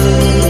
love.